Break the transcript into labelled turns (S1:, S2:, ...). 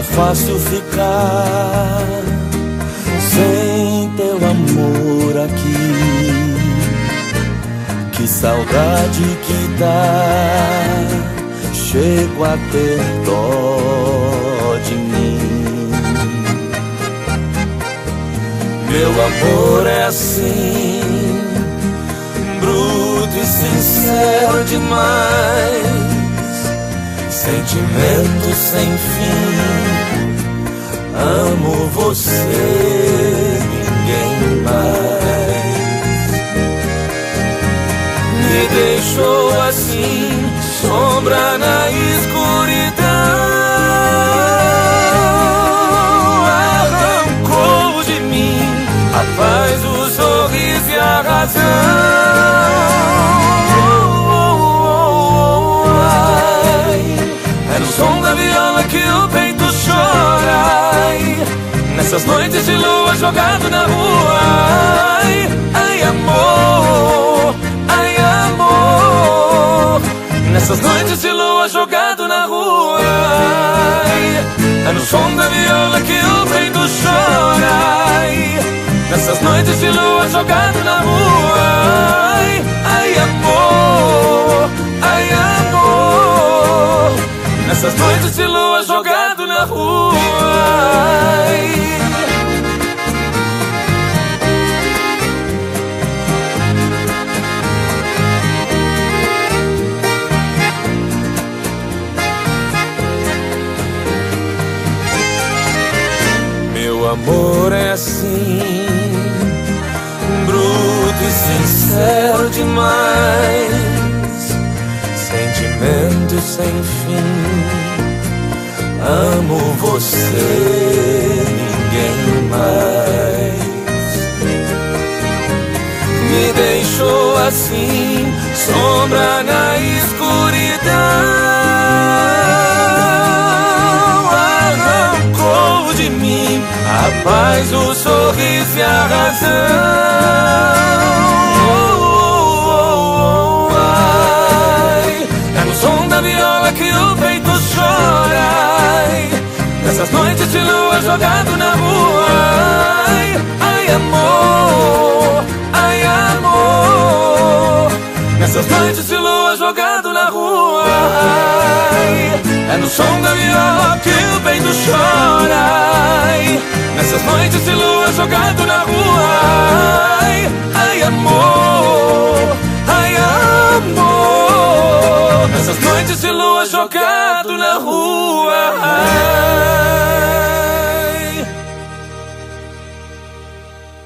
S1: tá fácil ficar sem teu amor aqui. Que saudade que dá, chego a ter dó de mim. Meu amor é assim, bruto e sincero demais sentimento sem fim. Amo você, ninguém mais. Me deixou assim, sombra na escuridão. Arrancou de mim a paz, o sorriso e a razão. Nessas noites de lua jogado na rua. Ai, ai amor, ai amor. Nessas noites de lua jogado na rua. Ai, É no som da viola que o peito chora. Ai, Nessas noites de lua jogado na rua. Ai, ai amor, ai amor. Nessas noites de lua jogado na rua amor é assim, bruto e sincero demais, sentimento sem fim. Amo você, ninguém mais. Me deixou assim, sombra na escuridão. Paz, o sorriso e a razão. Oh, oh, oh, ai, é no som da viola que o peito chora. Ai, nessas noites de lua jogado na rua. Ai, ai amor, ai amor. Nessas noites de lua jogado na rua. Ai, é no som da viola que o peito chora. Jogado na rua. Ai, ai amor, ai amor. Nessas noites de lua jogado na rua